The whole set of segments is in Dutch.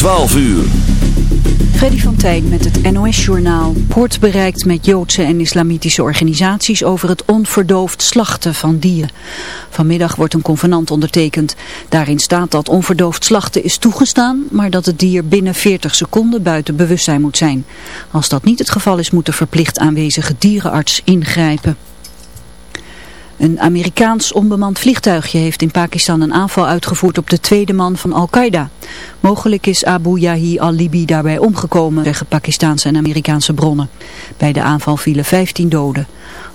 12 uur. Freddy van Tijn met het NOS-journaal. Poort bereikt met Joodse en islamitische organisaties over het onverdoofd slachten van dieren. Vanmiddag wordt een convenant ondertekend. Daarin staat dat onverdoofd slachten is toegestaan, maar dat het dier binnen 40 seconden buiten bewustzijn moet zijn. Als dat niet het geval is, moet de verplicht aanwezige dierenarts ingrijpen. Een Amerikaans onbemand vliegtuigje heeft in Pakistan een aanval uitgevoerd op de tweede man van Al-Qaeda. Mogelijk is Abu Yahi al-Libi daarbij omgekomen, zeggen Pakistaanse en Amerikaanse bronnen. Bij de aanval vielen 15 doden.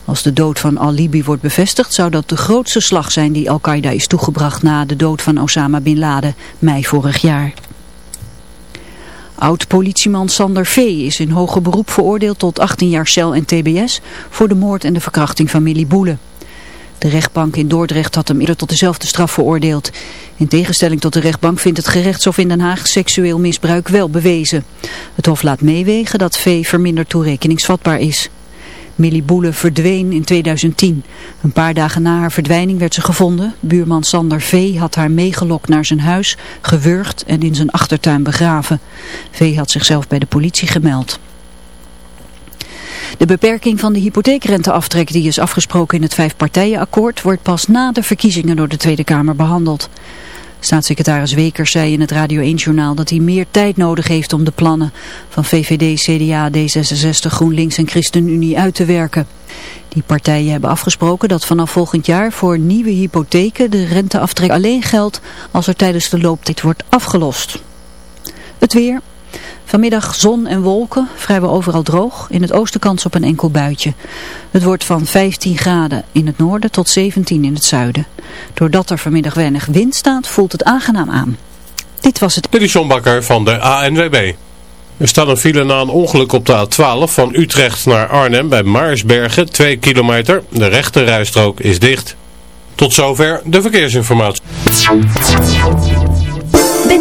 Als de dood van al-Libi wordt bevestigd, zou dat de grootste slag zijn die Al-Qaeda is toegebracht na de dood van Osama Bin Laden, mei vorig jaar. Oud-politieman Sander V. is in hoger beroep veroordeeld tot 18 jaar cel en tbs voor de moord en de verkrachting van Millie Boele. De rechtbank in Dordrecht had hem eerder tot dezelfde straf veroordeeld. In tegenstelling tot de rechtbank vindt het gerechtshof in Den Haag seksueel misbruik wel bewezen. Het hof laat meewegen dat V verminderd toerekeningsvatbaar is. Millie Boele verdween in 2010. Een paar dagen na haar verdwijning werd ze gevonden. Buurman Sander V. had haar meegelokt naar zijn huis, gewurgd en in zijn achtertuin begraven. V. had zichzelf bij de politie gemeld. De beperking van de hypotheekrenteaftrek die is afgesproken in het vijfpartijenakkoord wordt pas na de verkiezingen door de Tweede Kamer behandeld. Staatssecretaris Wekers zei in het Radio 1-journaal dat hij meer tijd nodig heeft om de plannen van VVD, CDA, D66, GroenLinks en ChristenUnie uit te werken. Die partijen hebben afgesproken dat vanaf volgend jaar voor nieuwe hypotheken de renteaftrek alleen geldt als er tijdens de looptijd wordt afgelost. Het weer, Vanmiddag zon en wolken, vrijwel overal droog. In het oosten kans op een enkel buitje. Het wordt van 15 graden in het noorden tot 17 in het zuiden. Doordat er vanmiddag weinig wind staat, voelt het aangenaam aan. Dit was het... Is van de ANWB. Er staat een file na een ongeluk op de A12 van Utrecht naar Arnhem bij Maarsbergen, 2 kilometer. De rechte rijstrook is dicht. Tot zover de verkeersinformatie.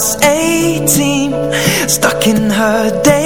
18 Stuck in her day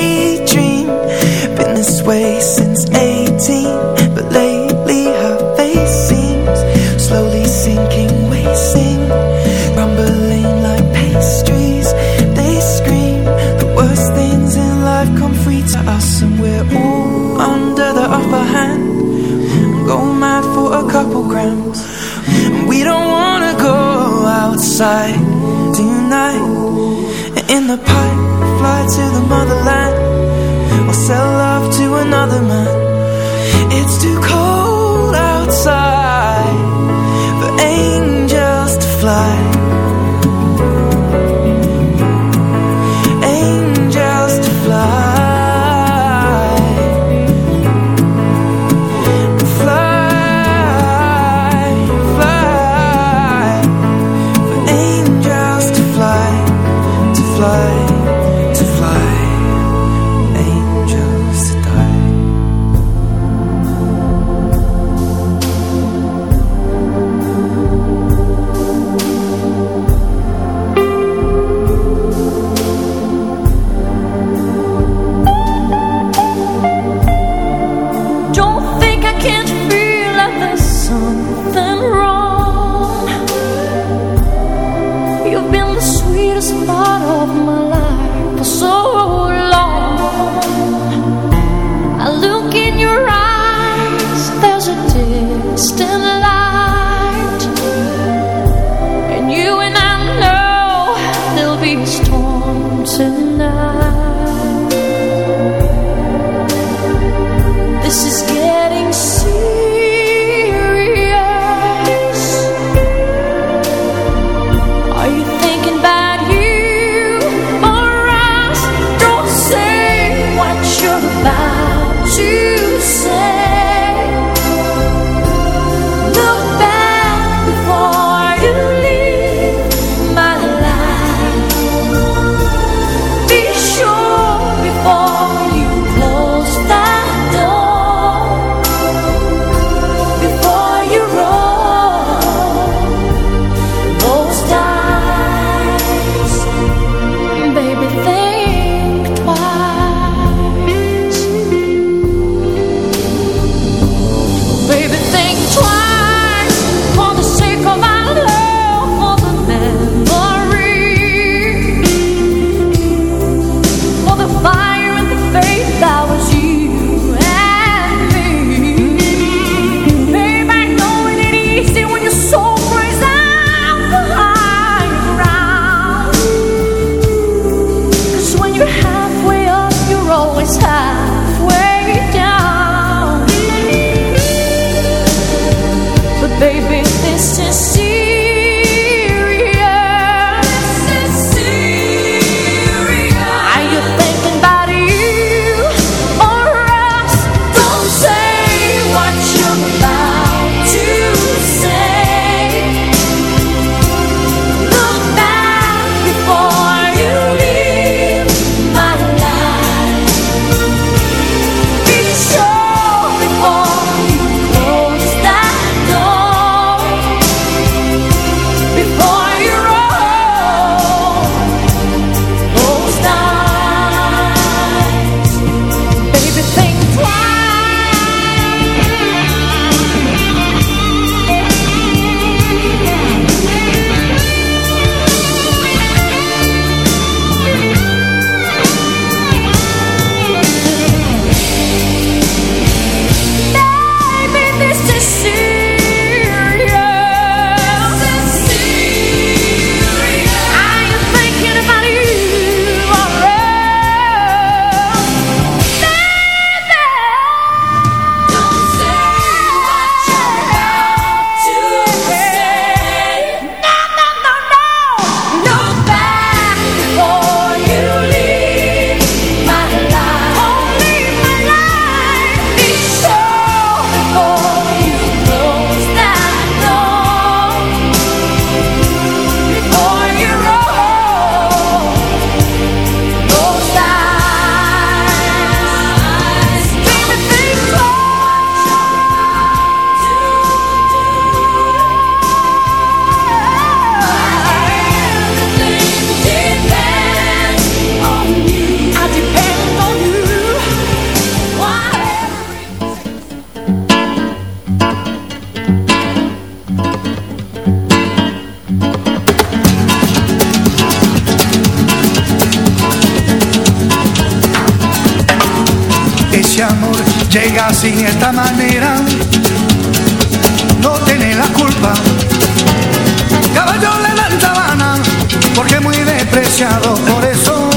demasiado, por eso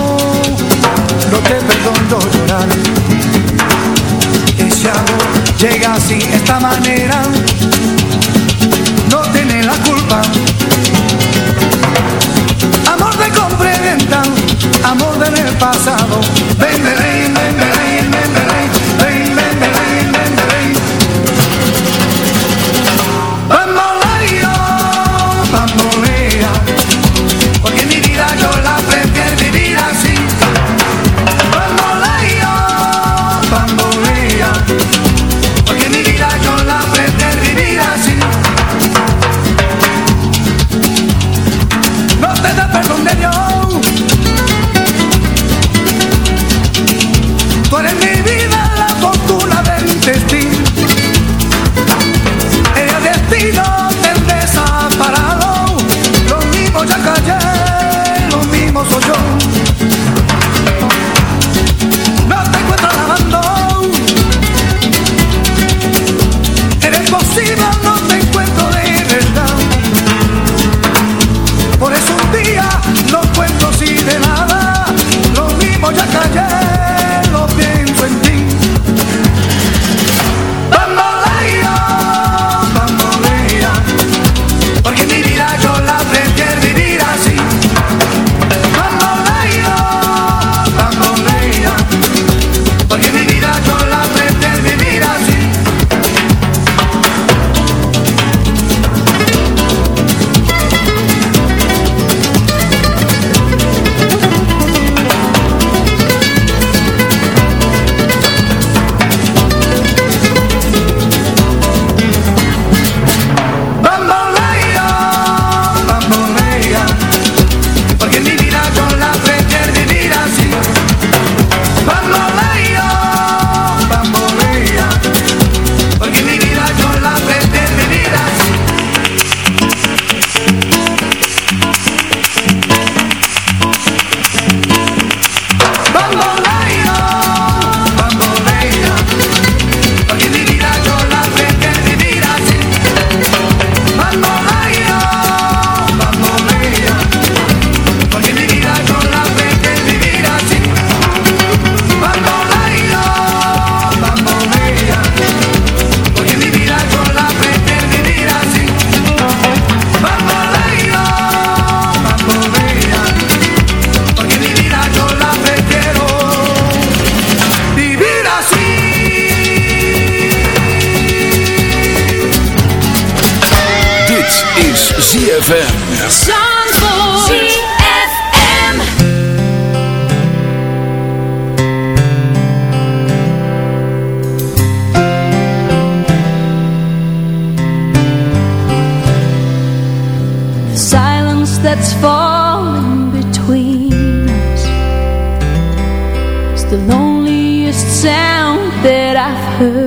no te perdono llorar. Ese amor llega así, esta manera. her.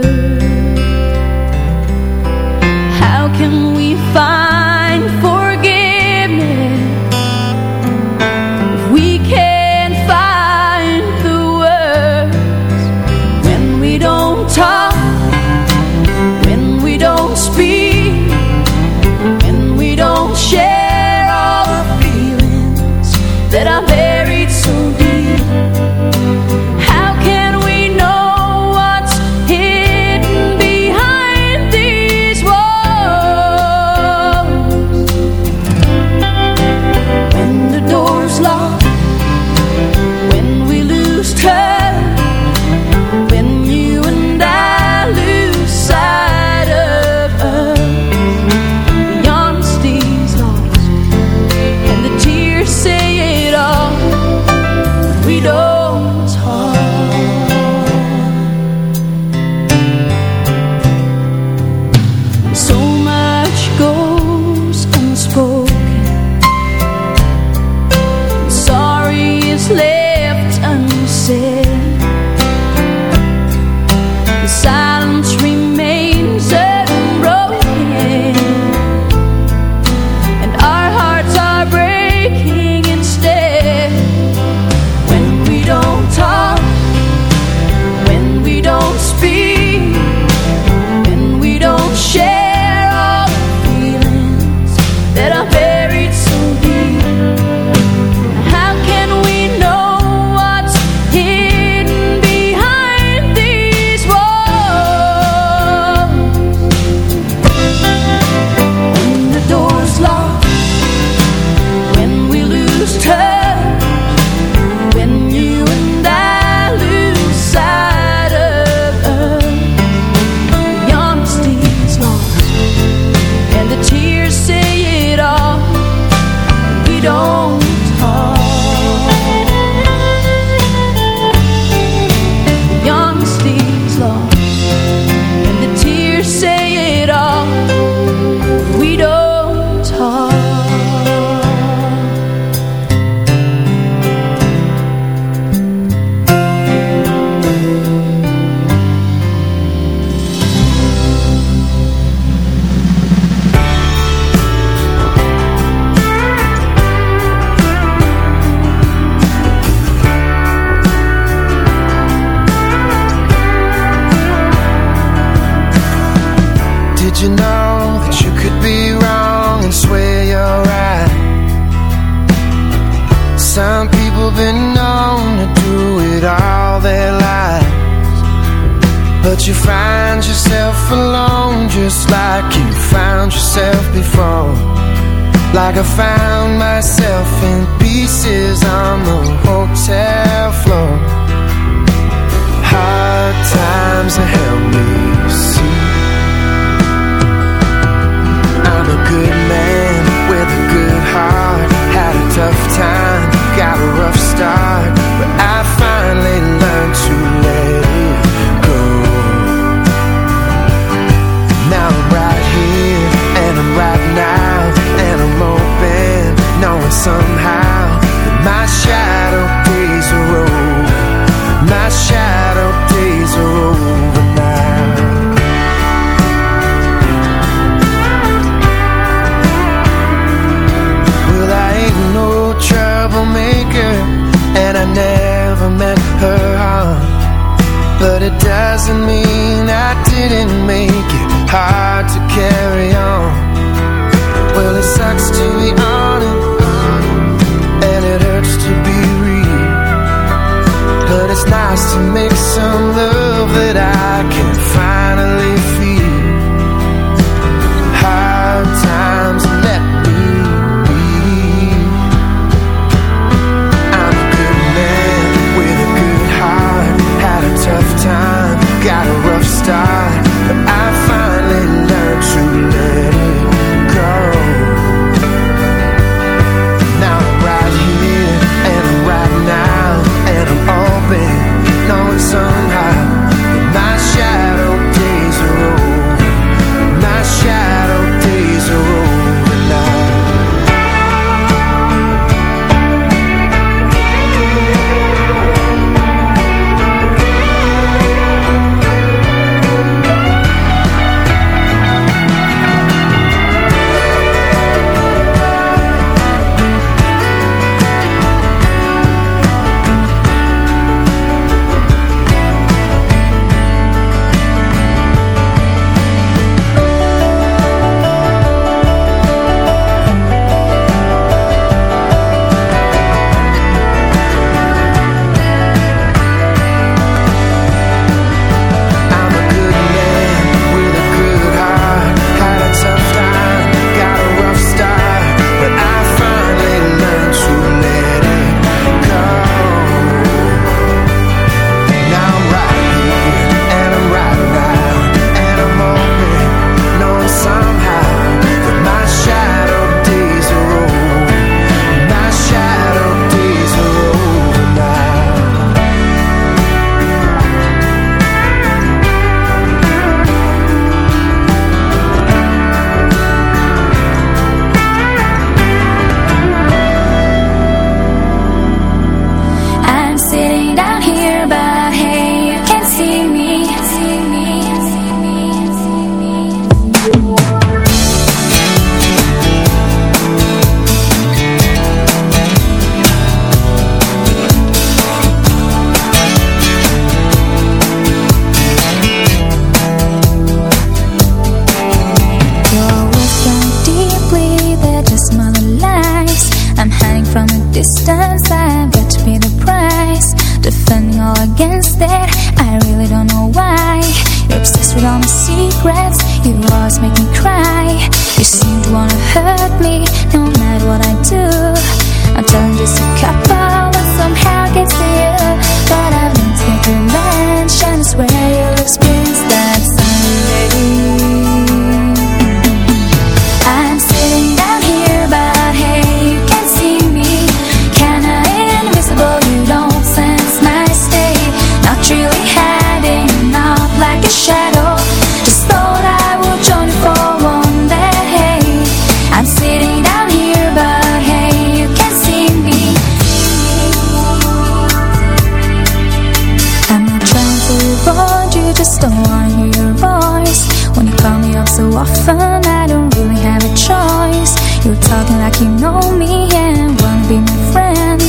just don't wanna hear your voice. When you call me up so often I don't really have a choice. You're talking like you know me and wanna be my friend.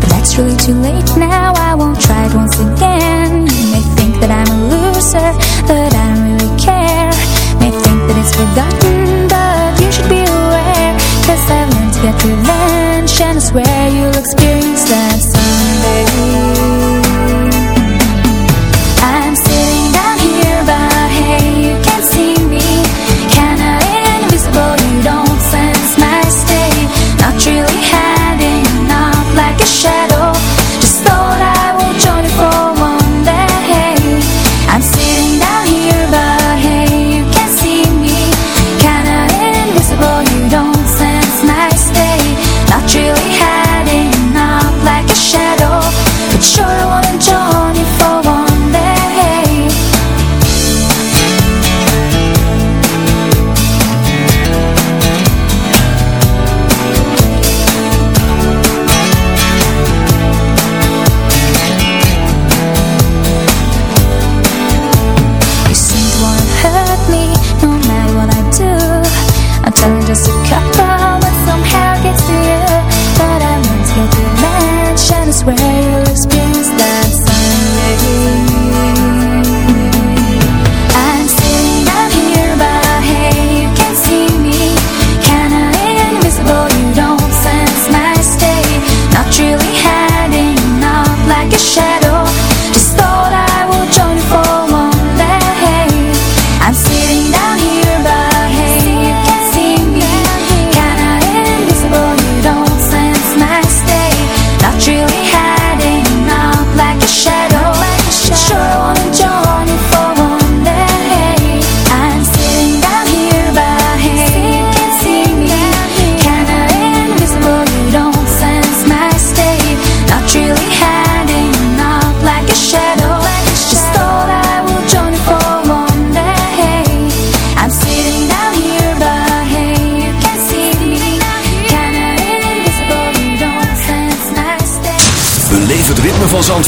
But that's really too late now I won't try it once again. You may think that I'm a loser But I don't really care. May think that it's forgotten But you should be aware. Cause I've learned to get revenge And I swear you'll experience that someday.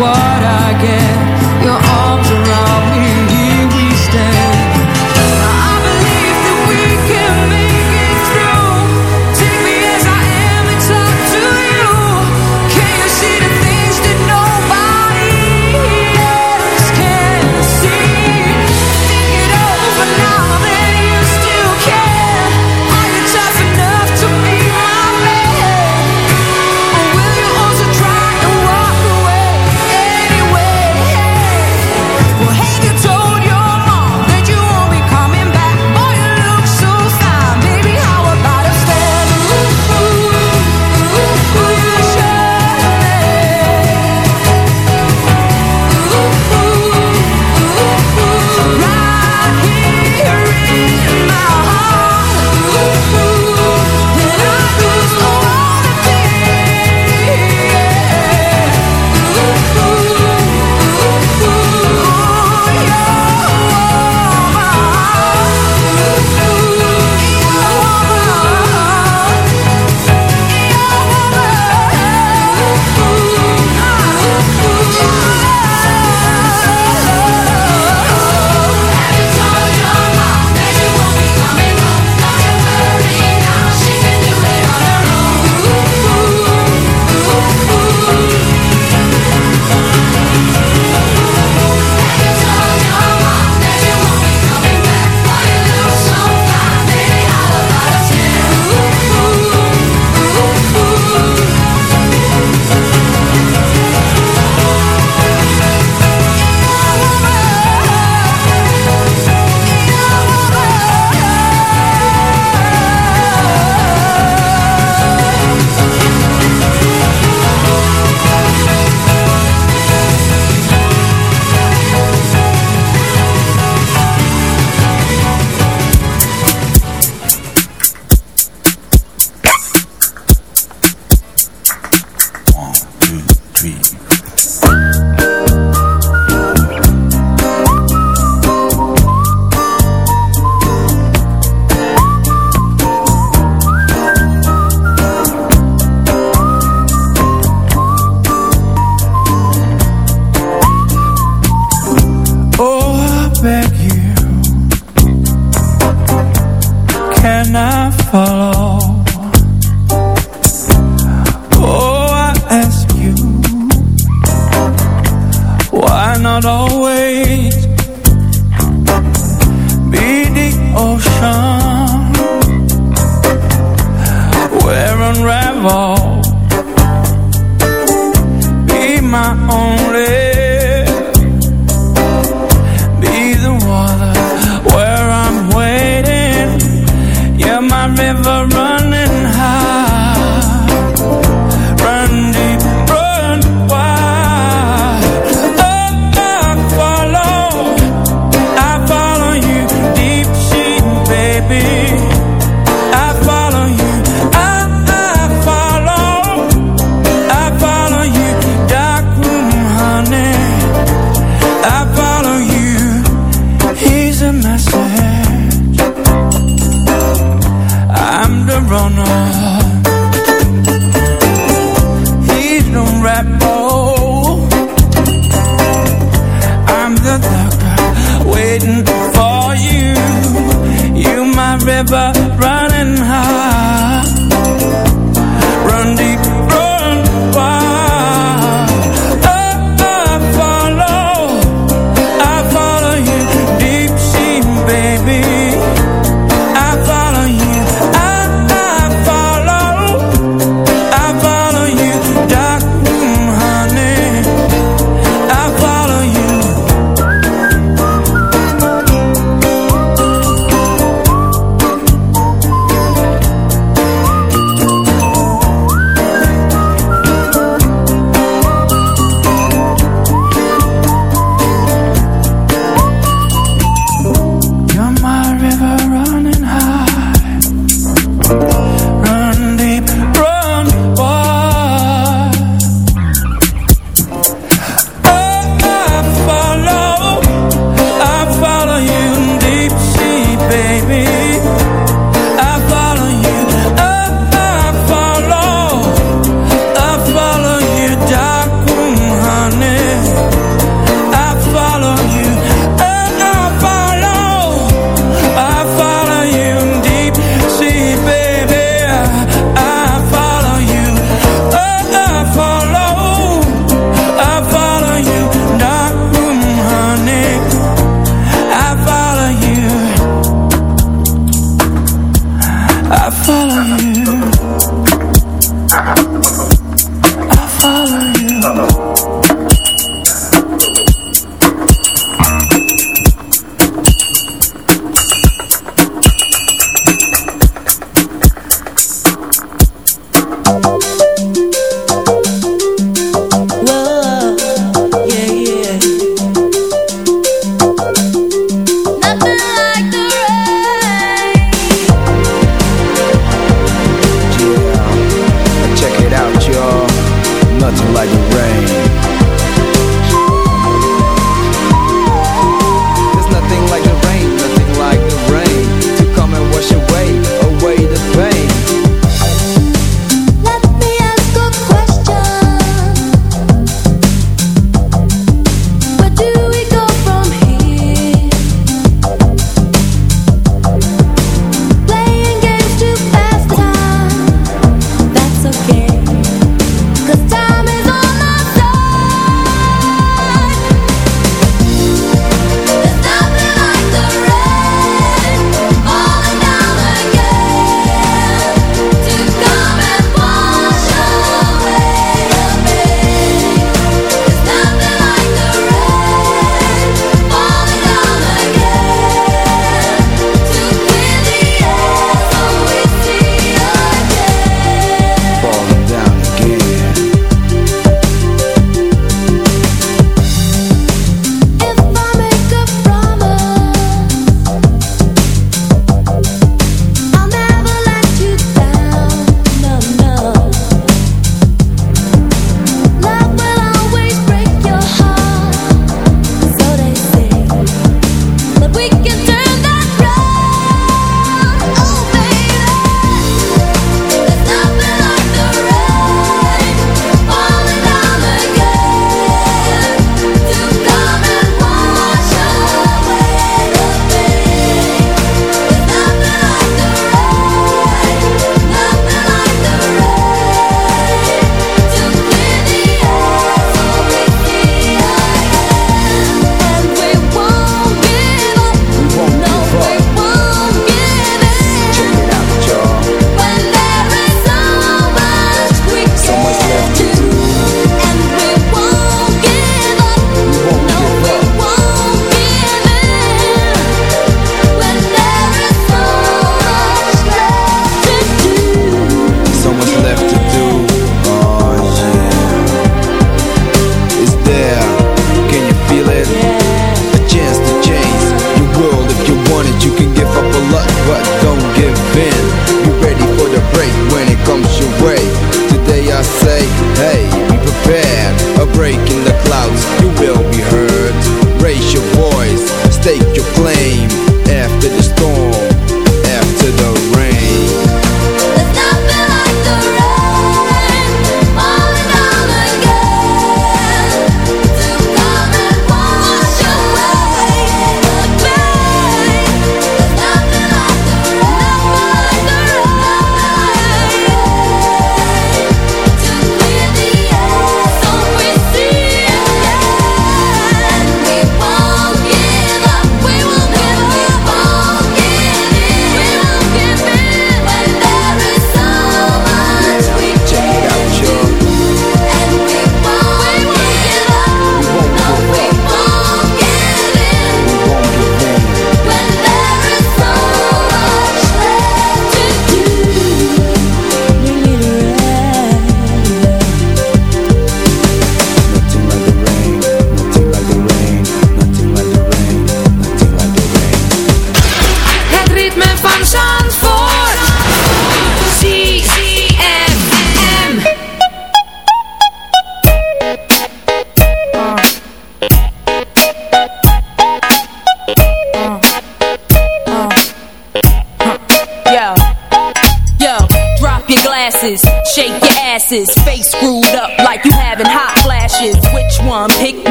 what I get. Your arms around me.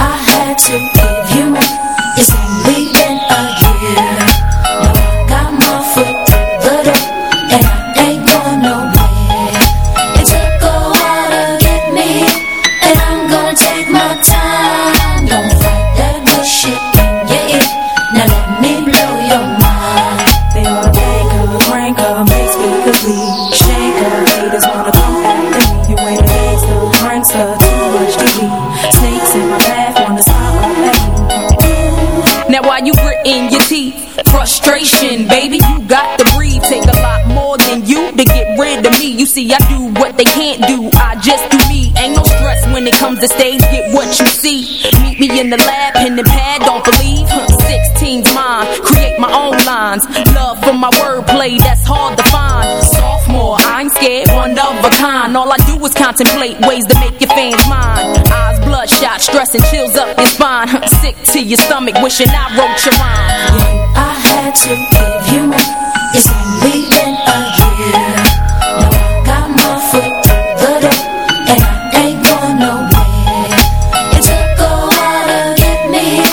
had so me. Got to breathe. Take a lot more than you to get rid of me. You see, I do what they can't do. I just do me. Ain't no stress when it comes to stage. Get what you see. Meet me in the lab, pen and pad. Don't believe. Huh, 16's mine. Create my own lines. Love for my wordplay. That's hard to find. Sophomore, I ain't scared. One of a kind. All I do is contemplate ways to make your fans mine. Bloodshot, stress and chills up your spine. Sick to your stomach, wishing I wrote your rhyme. I had to give you more. It's only been a year. Now I got my foot through the door, and I ain't going nowhere. It took a while to get me,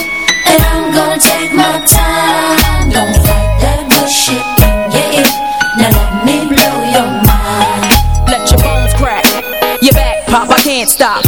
and I'm gonna take my time. Don't fight that good shit in your ear. Now let me blow your mind. let your bones crack. Your back pop, I can't stop.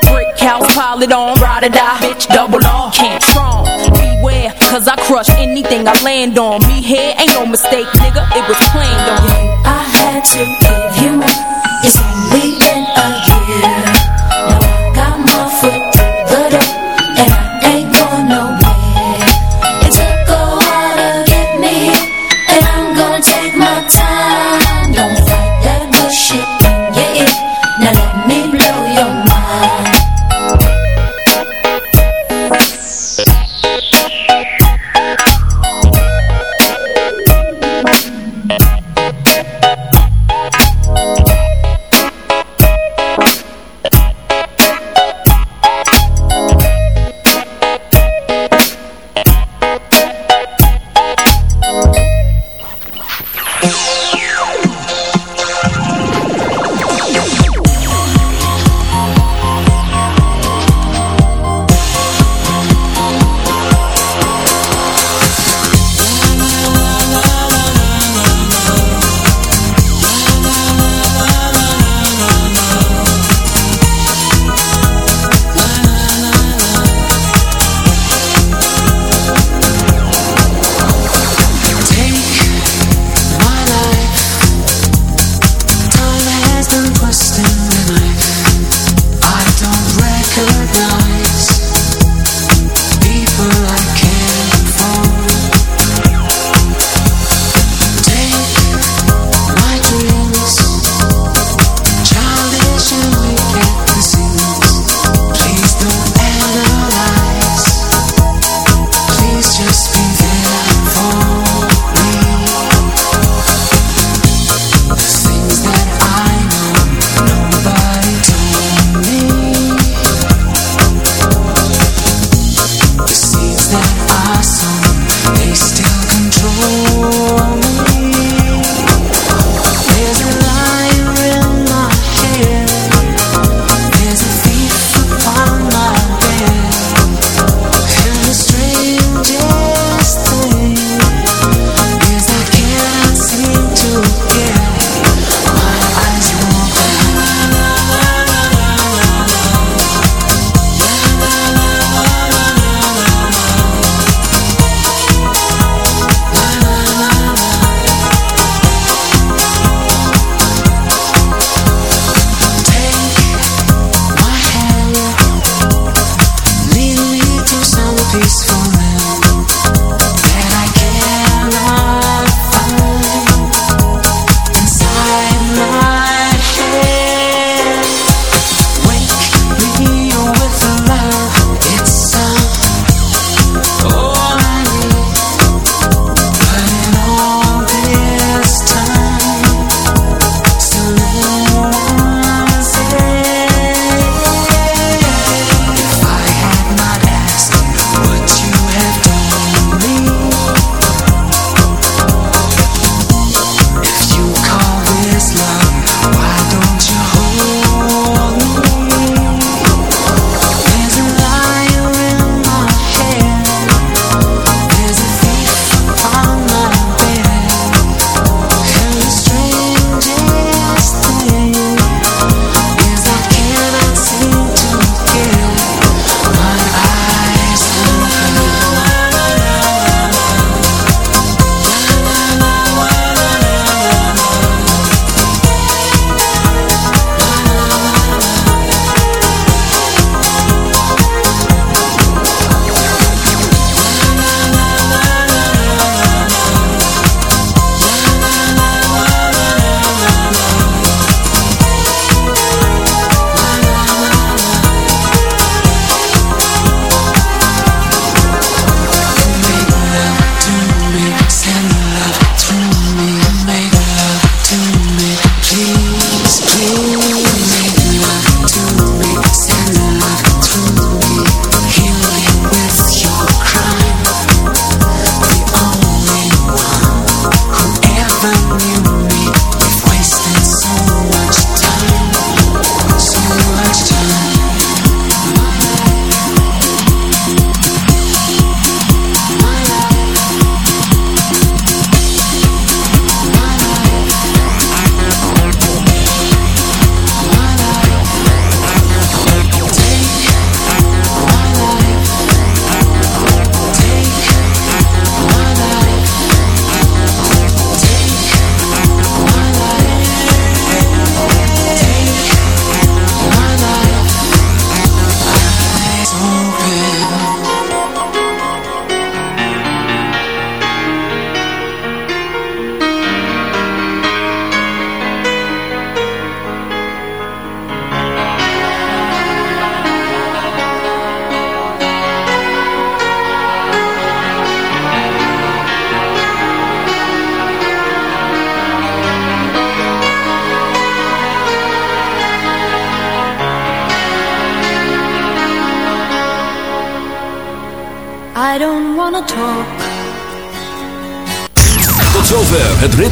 House, pile it on. Ride or die, bitch, double on. Can't strong. Beware, cause I crush anything I land on. Me here ain't no mistake, nigga, it was planned on. I had to give you more.